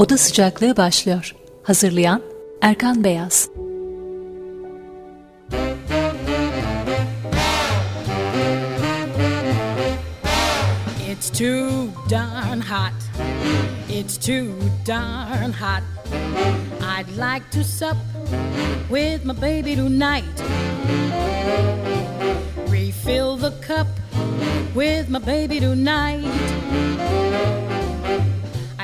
Oda Sıcaklığı başlıyor. Hazırlayan Erkan Beyaz It's too darn hot. It's too darn hot. I'd like to sup with my baby tonight. Refill the cup with my baby tonight.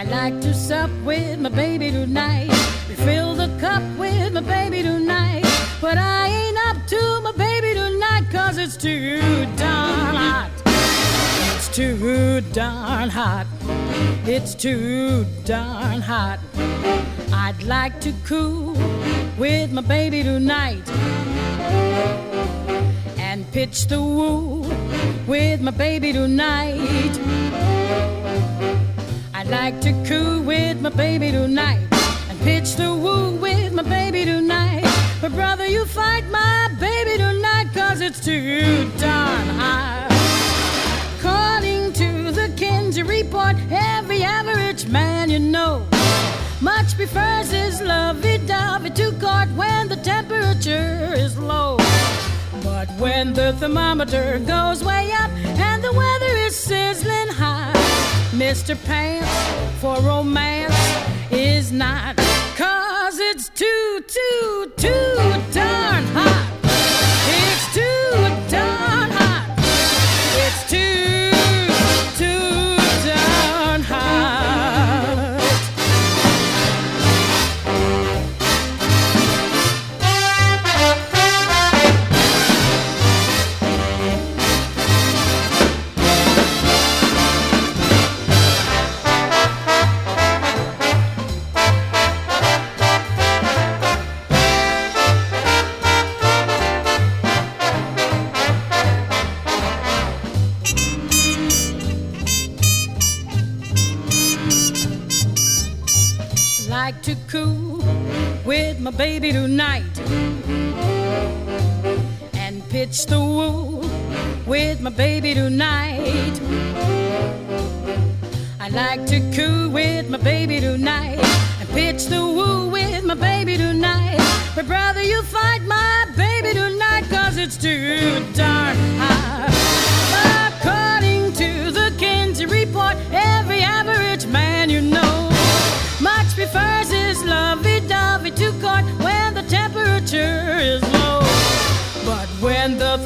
I'd like to sup with my baby tonight. Refill the cup with my baby tonight. But I ain't up to my baby tonight, cause it's too darn hot. It's too darn hot. It's too darn hot. I'd like to cool with my baby tonight and pitch the woo with my baby tonight. I'd like to coo with my baby tonight and pitch the woo with my baby tonight. But brother, you fight my baby tonight cause it's too darn hot. According to the Kinsey report, every average man you know much prefers his lovey-dovey to court when the temperature is low. But when the thermometer goes way up and the weather is sizzling hot, Mr. Pants for romance is not. Cause it's too, too, too darn hot. Baby tonight and pitch the woo with my baby tonight. I like to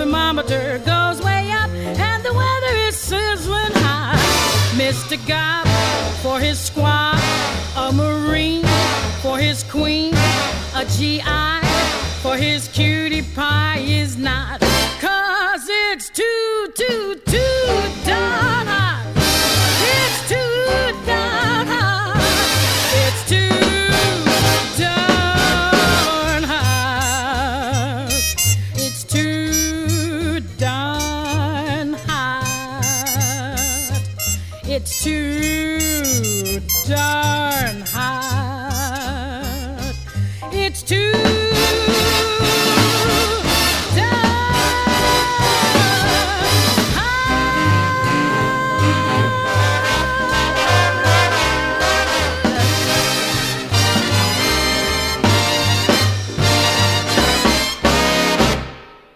thermometer goes way up and the weather is sizzling hot, Mr. Gob for his squad, a Marine for his queen, a GI for his cutie pie is not. Cause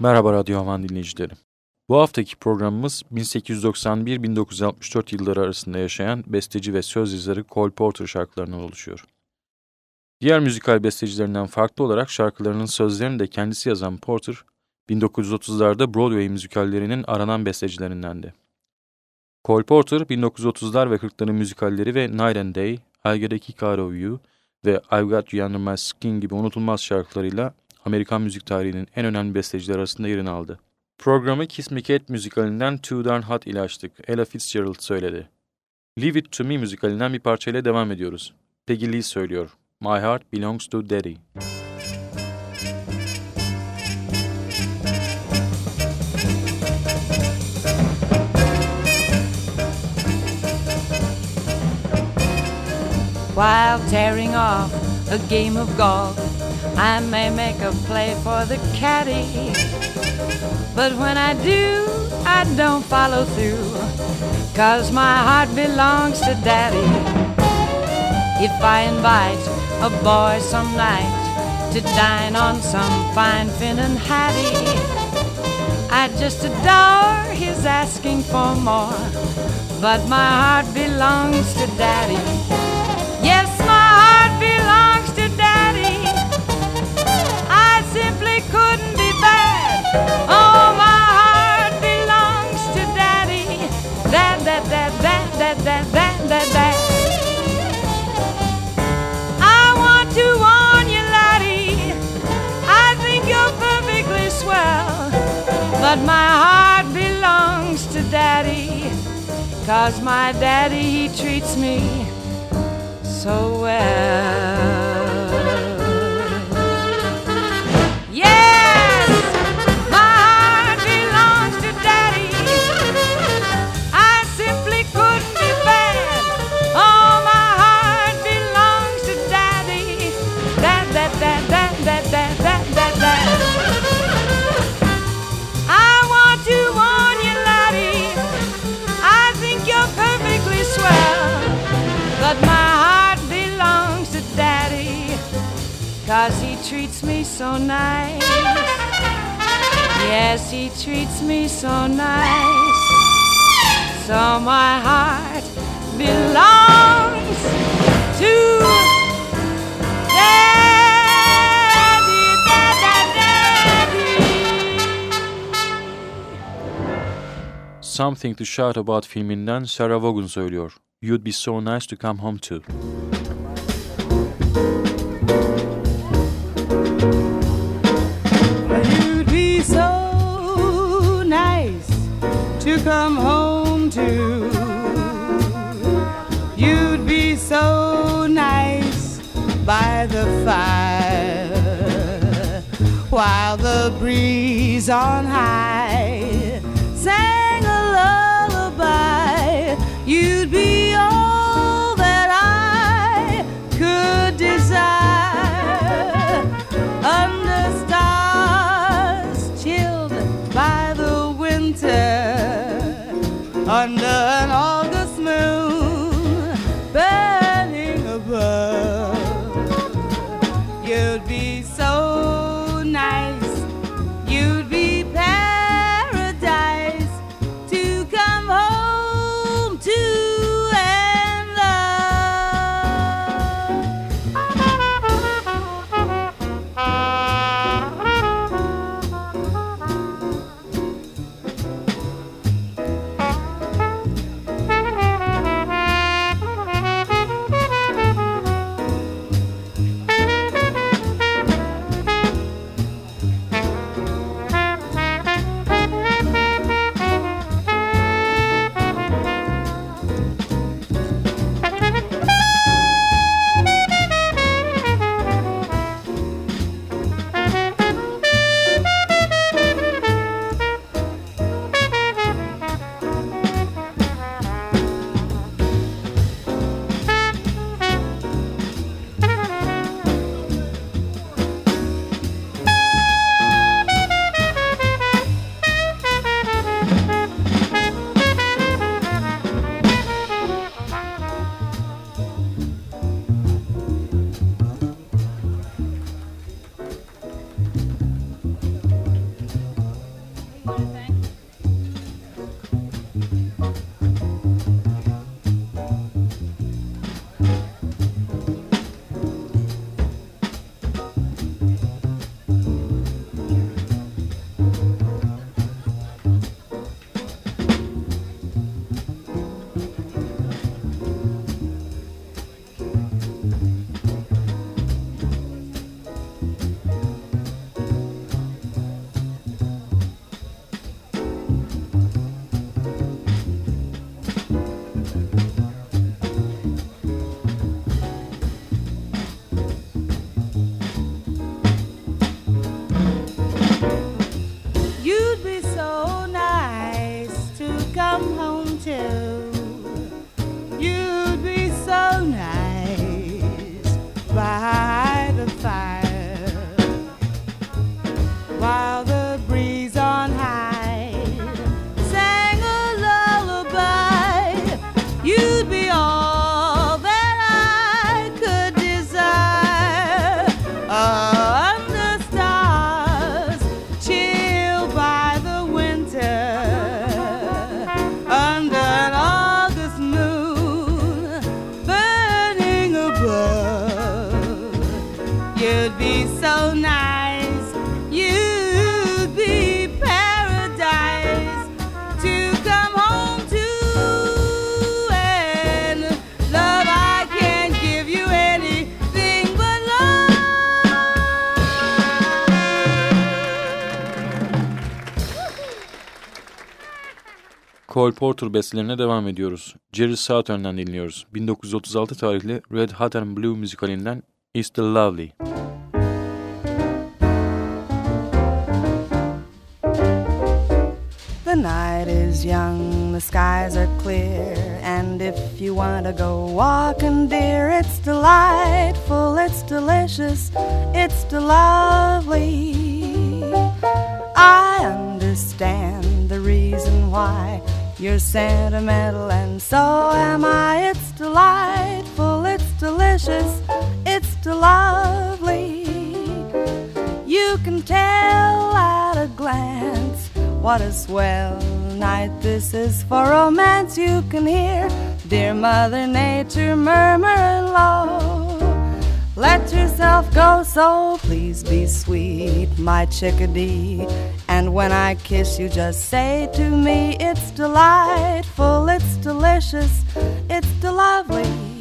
Merhaba Radyo Havan dinleyicileri. Bu haftaki programımız 1891-1964 yılları arasında yaşayan besteci ve söz yazarı Cole Porter şarkılarından oluşuyor. Diğer müzikal bestecilerinden farklı olarak şarkılarının sözlerini de kendisi yazan Porter, 1930'larda Broadway müzikallerinin aranan bestecilerindendi. Cole Porter, 1930'lar ve 40'ların müzikalleri ve Night and Day, I'll Get a Kick Out of You ve I've Got You Under My Skin gibi unutulmaz şarkılarıyla Amerikan müzik tarihinin en önemli besteciler arasında yerini aldı. Programı Kiss Me Kate müzikalinden Too Darn Hot ile açtık. Ella Fitzgerald söyledi. Leave It To Me müzikalinden bir parçayla devam ediyoruz. Peggy Lee söylüyor. My Heart Belongs To Daddy. While tearing off a game of golf, I may make a play for the caddy. But when I do, I don't follow through, cause my heart belongs to daddy. if I invite a boy some night to dine on some fine Finnan Hattie. I just adore his asking for more, but my heart belongs to Daddy. My heart belongs to Daddy. Cause my daddy, he treats me so well. So nice. Yes, he treats me so nice. So my heart belongs to. Something to Shout About filminden Sarah Vaughan söylüyor. You'd be so nice to come home to. Fire while the breeze on high sang a lullaby. You'd be all that I could desire under stars chilled by the winter, under an August Porter bestelerine devam ediyoruz. Jerry Sautern'den dinliyoruz. 1936 tarihli Red Hot and Blue müzikalinden Is the Lovely. The night is young, the skies are clear, and if you want to go walking, dear, it's delightful, it's delicious, it's lovely. I understand the reason why you're sentimental, and so am I. It's delightful, it's delicious, it's lovely. You can tell at a glance what a swell night this is for romance. You can hear dear Mother Nature murmuring low. Let yourself go, so please be sweet, my chickadee. And when I kiss you, just say to me, it's delightful, it's delicious, it's lovely.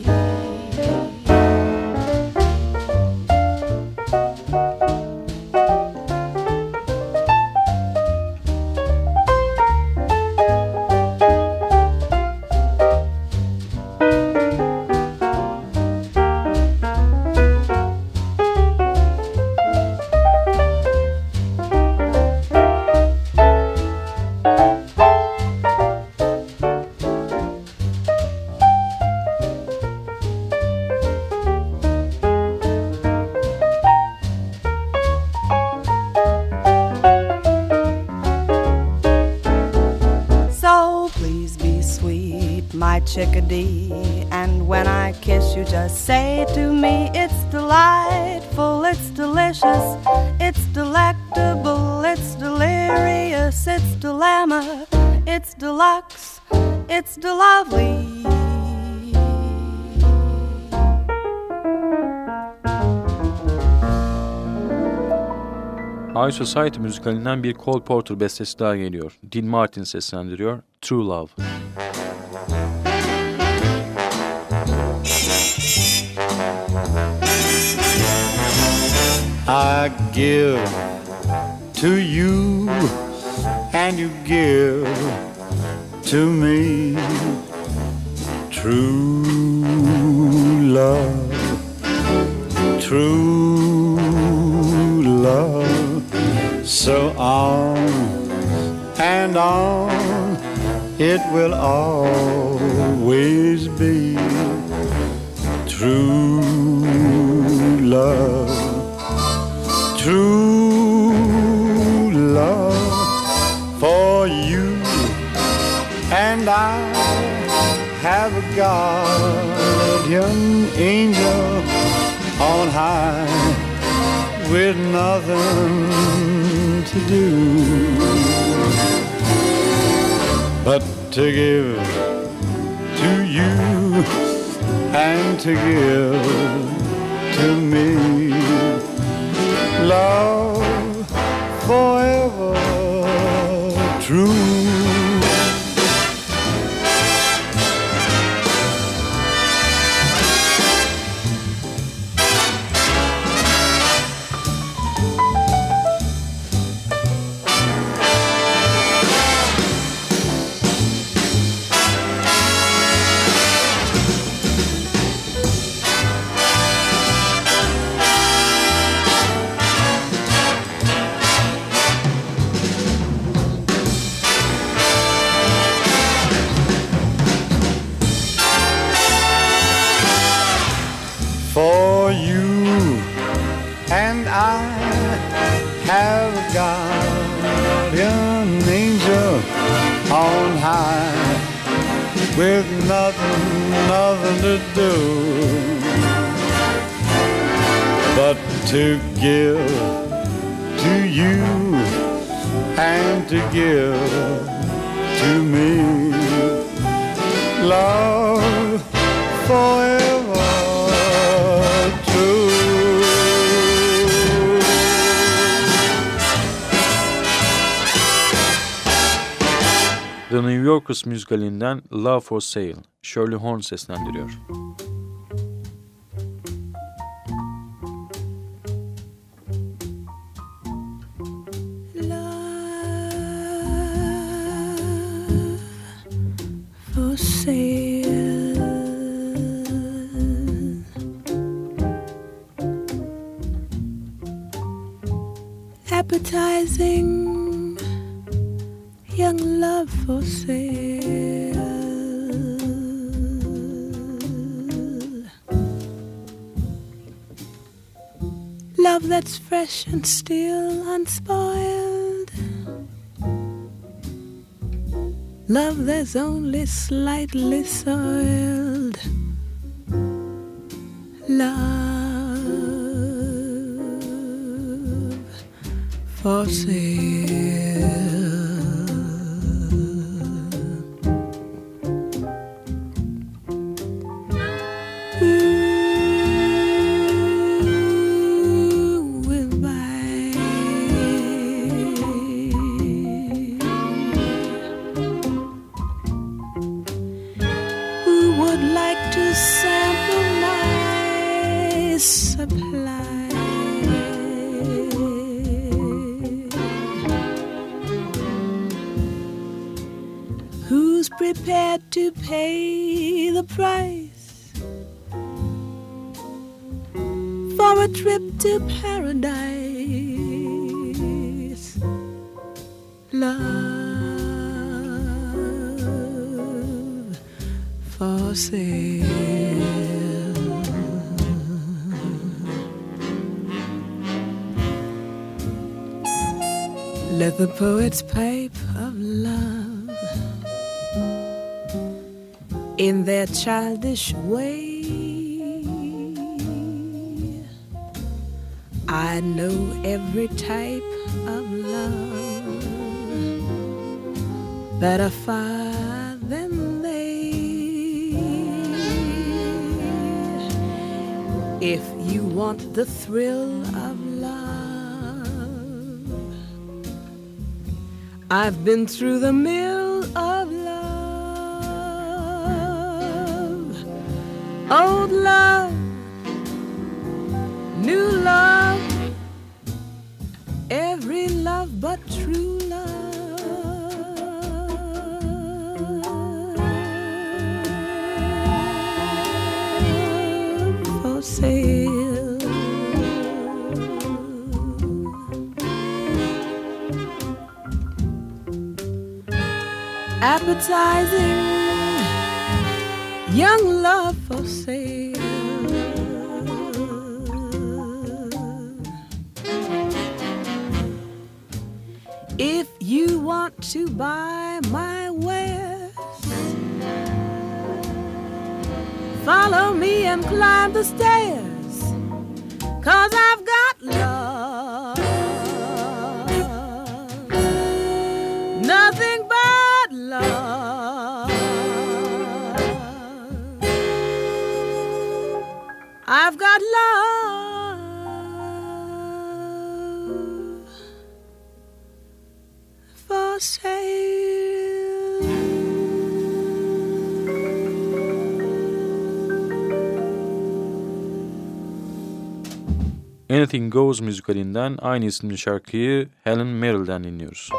Just say to me, it's delightful, it's delicious, it's delectable, it's delirious, it's dilemma, it's deluxe, it's delovely. High Society müzikalinden bir Cole Porter bestesi daha geliyor. Dean Martin seslendiriyor. True Love. I give to you and you give to me true love, true love. So on and on it will always be true love true love for you. And I have a guardian angel on high with nothing to do but to give to you and to give to me love forever true. With nothing, nothing to do but to give to you and to give to me. Love forever Yorkers müzikalinden Love for Sale, Shirley Horn seslendiriyor. appetizing young love for sale. Love that's fresh and still unspoiled. Love that's only slightly soiled. Prepared to pay the price for a trip to paradise. Love for sale. Let the poets pipe in their childish way. I know every type of love better far than they. If you want the thrill of love, I've been through the mill love, new love, every love but true love. Sale. Appetizing young to buy my wares, follow me and climb the stairs, cause I've got love. Anything Goes müzikalinden aynı isimli şarkıyı Helen Merrill'den dinliyoruz.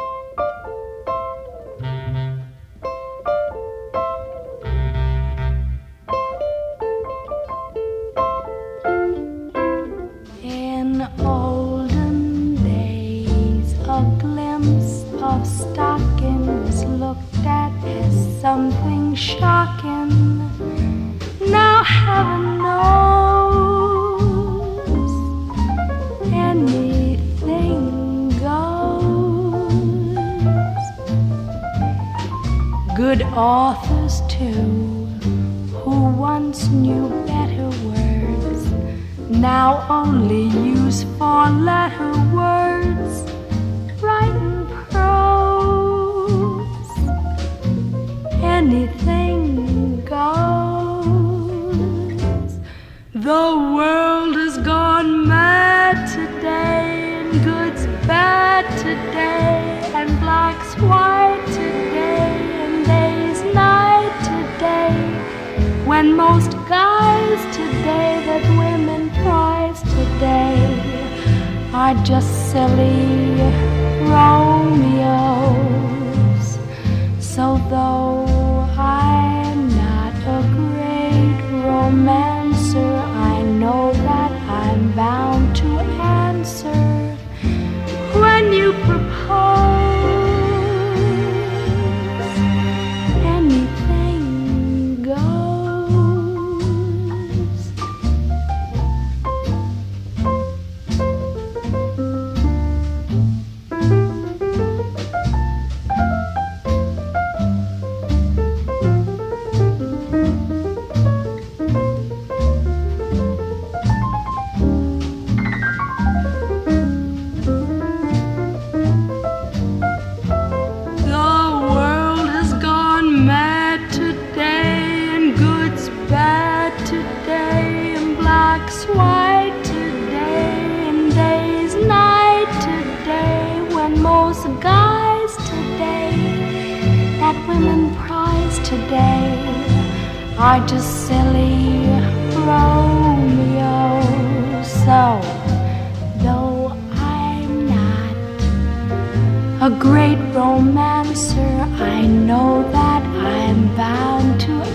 Authors too, who once knew better words, now only use four letter words, are just silly Romeos. So though are just silly Romeos. So, though I'm not a great romancer, I know that I'm bound to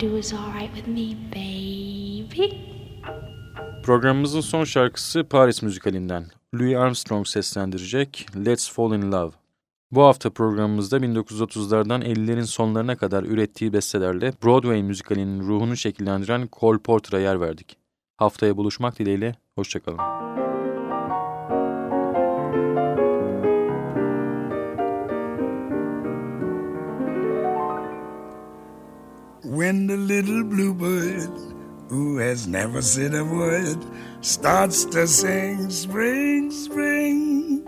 do is all right with me, baby. Programımızın son şarkısı Paris müzikalinden. Louis Armstrong seslendirecek Let's Fall in Love. Bu hafta programımızda 1930'lardan 50'lerin sonlarına kadar ürettiği bestelerle Broadway müzikalinin ruhunu şekillendiren Cole Porter'a yer verdik. Haftaya buluşmak dileğiyle, hoşçakalın. Little bluebird, who has never said a word, starts to sing spring, spring.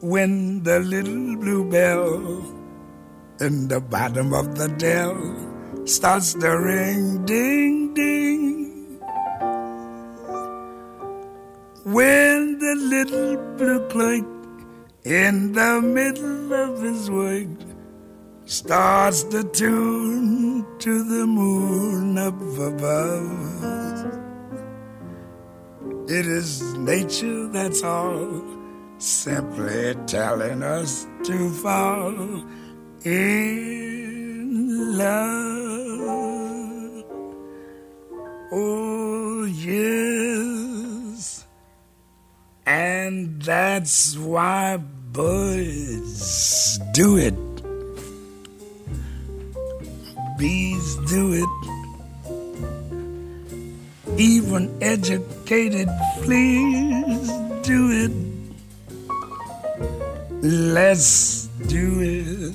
When the little bluebell in the bottom of the dell starts to ring, ding. To tune to the moon up above. It is nature that's all, simply telling us to fall in love. Oh, yes. And that's why birds do it bees do it. Even educated fleas do it. Let's do it.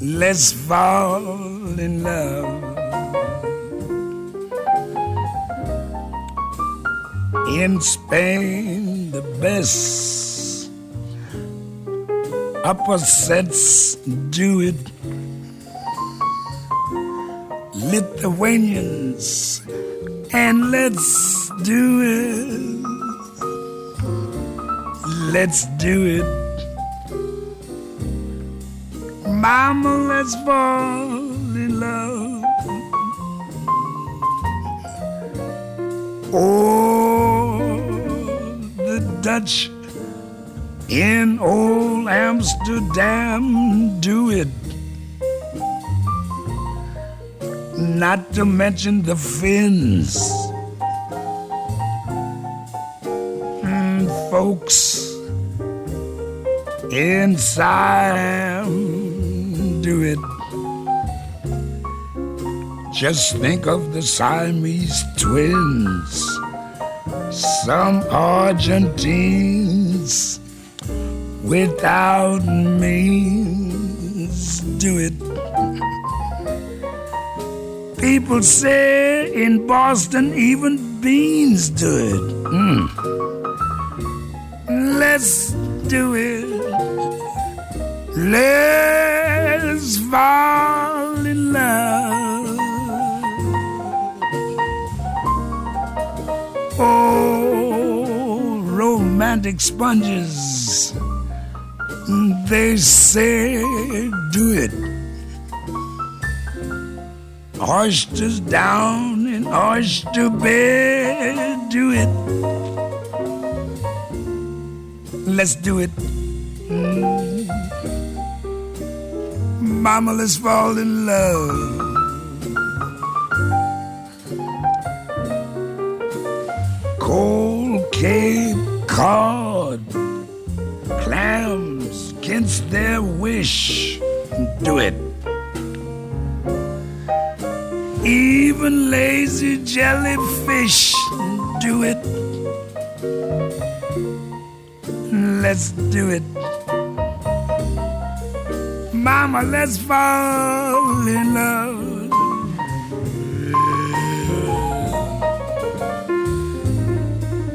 Let's fall in love. In Spain, the best sets do it. Lithuanians, and let's do it. Let's do it. Mama, let's fall in love. Oh, the Dutch in old Amsterdam do it. Not to mention the fins. Mm, folks in Siam do it. Just think of the Siamese twins. Some Argentines without means do it. People say in Boston even beans do it. Mm. Let's do it. Let's fall in love. Oh, romantic sponges. They say do it. Oysters down in oyster bed, do it. Let's do it. Mm. Mama, let's fall in love. Cold Cape Cod, clams against their wish, do it. Lazy jellyfish, do it. Let's do it. Mama, let's fall in love.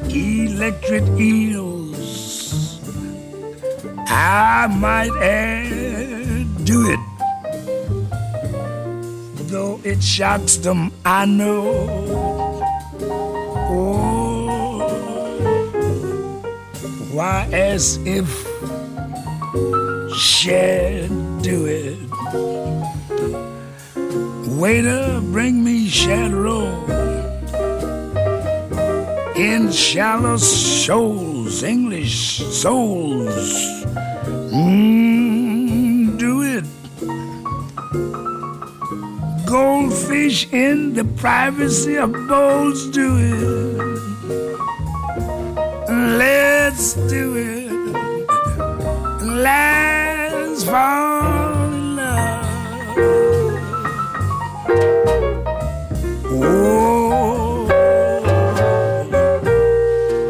Electric eels, I might add, do it. It shocks them, I know. Oh, why, as if shed do it. Waiter, bring me shadow in shallow shoals, English souls. Mm, Goldfish in the privacy of bowls, do it. Let's do it. Let's fall in love. Oh,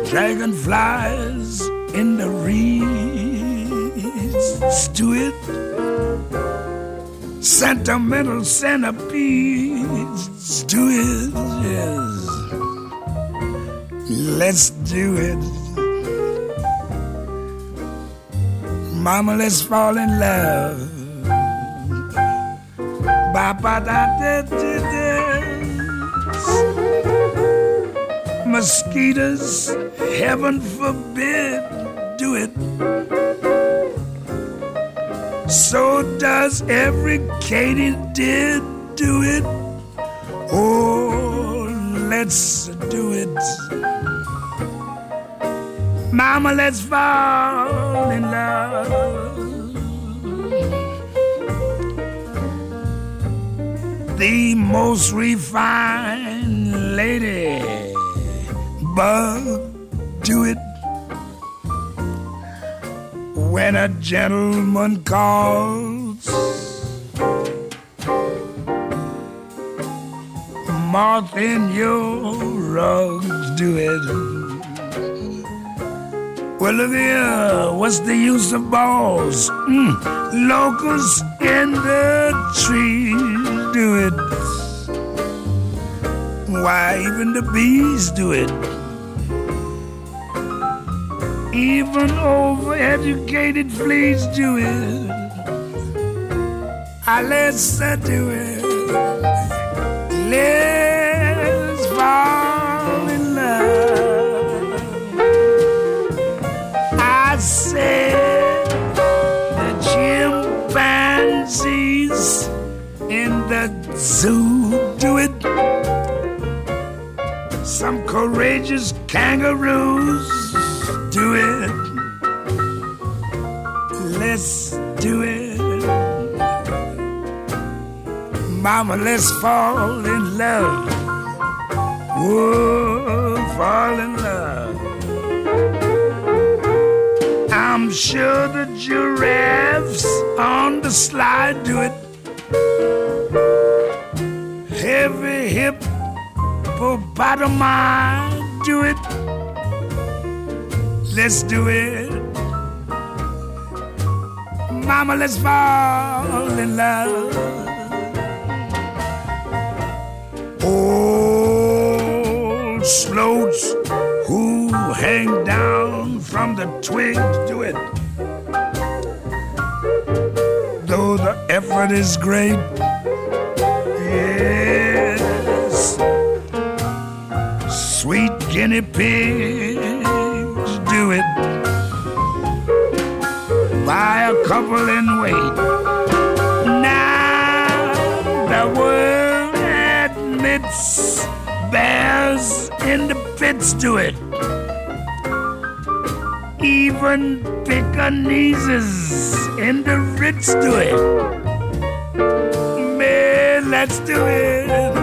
dragonflies in the reeds, do it. Sentimental centipedes, do it. Yes. Let's do it. Mama, let's fall in love. Ba da da da da. Mosquitoes, heaven forbid, do it. So does every katydid do it. Oh, let's do it. Mama, let's fall in love. The most refined lady bug do it when a gentleman calls. Moth in your rugs do it. Well, look here, what's the use of balls? Mm, locusts in the trees do it. Why, even the bees do it. Even overeducated fleas do it. I let's uh, do it. Let's fall in love. I said the chimpanzees in the zoo do it. Some courageous kangaroos do it. Let's do it. Mama, let's fall in love. Whoa, fall in love. I'm sure the giraffes on the slide do it. Heavy hippopotami do it. Let's do it. Mama, let's fall in love. Old sloats who hang down from the twigs do it. Though the effort is great, yes, sweet guinea pigs do it by a couple in weight. Pits do it. Even Pekingese in the Ritz do it. Man, let's do it.